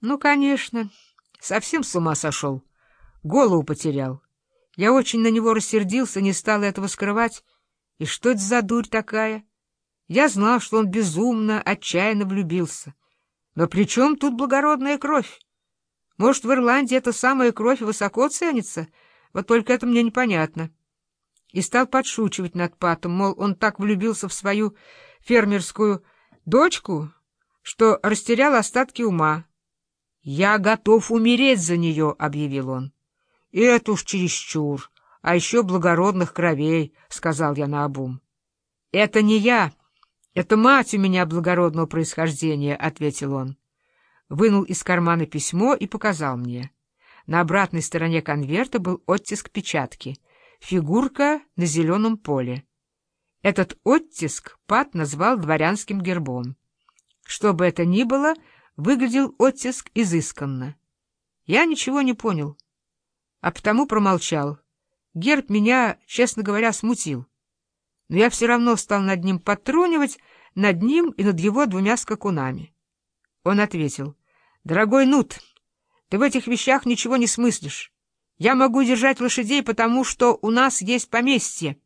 Ну, конечно, совсем с ума сошел. Голову потерял. Я очень на него рассердился, не стал этого скрывать. И что это за дурь такая? Я знал, что он безумно, отчаянно влюбился. Но при чем тут благородная кровь? Может, в Ирландии эта самая кровь высоко ценится? Вот только это мне непонятно. И стал подшучивать над Патом, мол, он так влюбился в свою фермерскую дочку, что растерял остатки ума. «Я готов умереть за нее», — объявил он. «И это уж чересчур, а еще благородных кровей», — сказал я наобум. «Это не я, это мать у меня благородного происхождения», — ответил он. Вынул из кармана письмо и показал мне. На обратной стороне конверта был оттиск печатки, фигурка на зеленом поле. Этот оттиск Пат назвал дворянским гербом. Что бы это ни было, выглядел оттиск изысканно. Я ничего не понял, а потому промолчал. Герб меня, честно говоря, смутил. Но я все равно стал над ним подтрунивать, над ним и над его двумя скакунами. Он ответил, «Дорогой Нут, ты в этих вещах ничего не смыслишь. Я могу держать лошадей, потому что у нас есть поместье».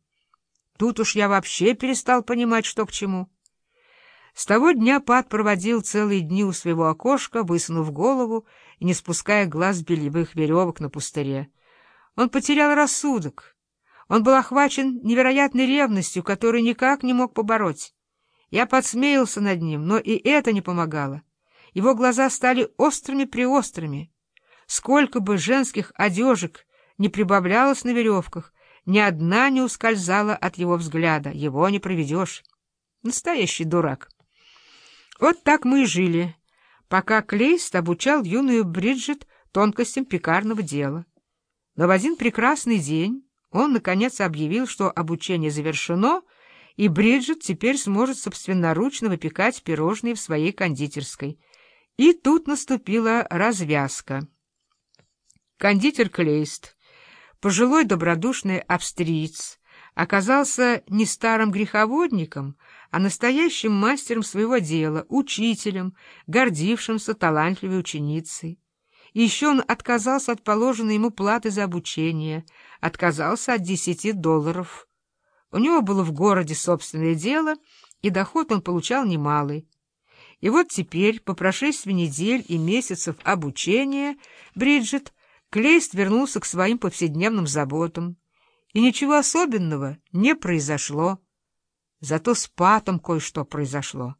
Тут уж я вообще перестал понимать, что к чему. С того дня Пат проводил целые дни у своего окошка, высунув голову и не спуская глаз бельевых веревок на пустыре. Он потерял рассудок. Он был охвачен невероятной ревностью, которую никак не мог побороть. Я подсмеялся над ним, но и это не помогало. Его глаза стали острыми-приострыми. Сколько бы женских одежек не прибавлялось на веревках, ни одна не ускользала от его взгляда. Его не проведешь. Настоящий дурак. Вот так мы и жили, пока Клейст обучал юную Бриджит тонкостям пекарного дела. Но в один прекрасный день он, наконец, объявил, что обучение завершено, и Бриджит теперь сможет собственноручно выпекать пирожные в своей кондитерской. И тут наступила развязка. Кондитер Клейст Пожилой добродушный австриец оказался не старым греховодником, а настоящим мастером своего дела, учителем, гордившимся талантливой ученицей. И еще он отказался от положенной ему платы за обучение, отказался от десяти долларов. У него было в городе собственное дело, и доход он получал немалый. И вот теперь, по прошествии недель и месяцев обучения, Бриджит Клейст вернулся к своим повседневным заботам, и ничего особенного не произошло. Зато с Патом кое-что произошло.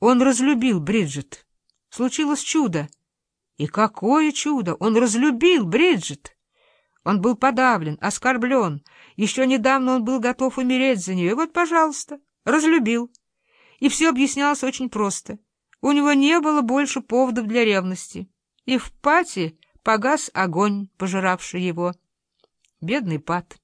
Он разлюбил Бриджит. Случилось чудо. И какое чудо! Он разлюбил Бриджит! Он был подавлен, оскорблен. Еще недавно он был готов умереть за нее. И вот, пожалуйста, разлюбил. И все объяснялось очень просто. У него не было больше поводов для ревности. И в Пате Погас огонь, пожиравший его. Бедный Пат.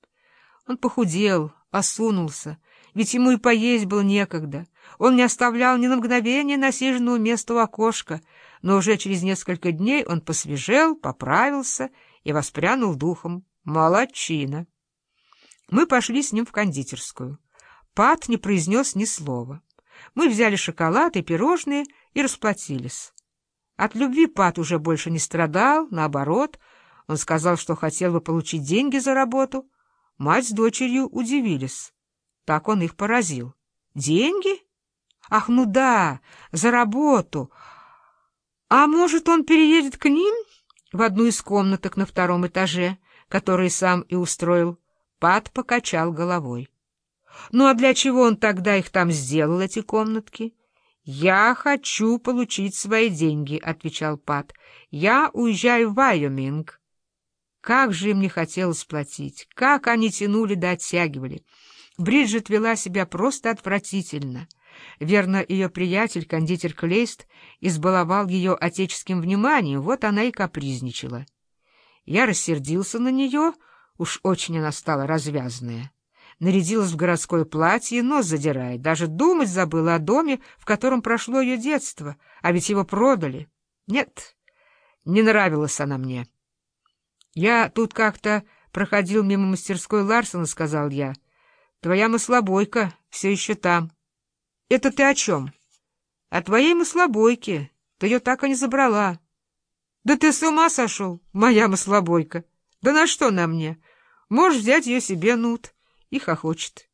Он похудел, осунулся, ведь ему и поесть было некогда. Он не оставлял ни на мгновение насиженного места у окошка, но уже через несколько дней он посвежел, поправился и воспрянул духом. Молодчина! Мы пошли с ним в кондитерскую. Пат не произнес ни слова. Мы взяли шоколад и пирожные и расплатились. От любви Пат уже больше не страдал, наоборот, он сказал, что хотел бы получить деньги за работу. Мать с дочерью удивились. Так он их поразил. «Деньги? Ах, ну да, за работу. А может, он переедет к ним в одну из комнаток на втором этаже, которые сам и устроил?» Пат покачал головой. «Ну а для чего он тогда их там сделал, эти комнатки?» «Я хочу получить свои деньги», — отвечал Пат. «Я уезжаю в Вайоминг». Как же им не хотелось платить, как они тянули да оттягивали. Бриджит вела себя просто отвратительно. Верно, ее приятель, кондитер Клейст, избаловал ее отеческим вниманием, вот она и капризничала. Я рассердился на нее, уж очень она стала развязная нарядилась в городское платье, нос задирает, даже думать забыла о доме, в котором прошло ее детство, а ведь его продали. Нет, не нравилась она мне. Я тут как-то проходил мимо мастерской Ларсона, сказал я. Твоя маслобойка все еще там. Это ты о чем? О твоей маслобойке. Ты ее так и не забрала. Да ты с ума сошел, моя маслобойка! Да на что на мне? Можешь взять ее себе, Нут. И хохочет.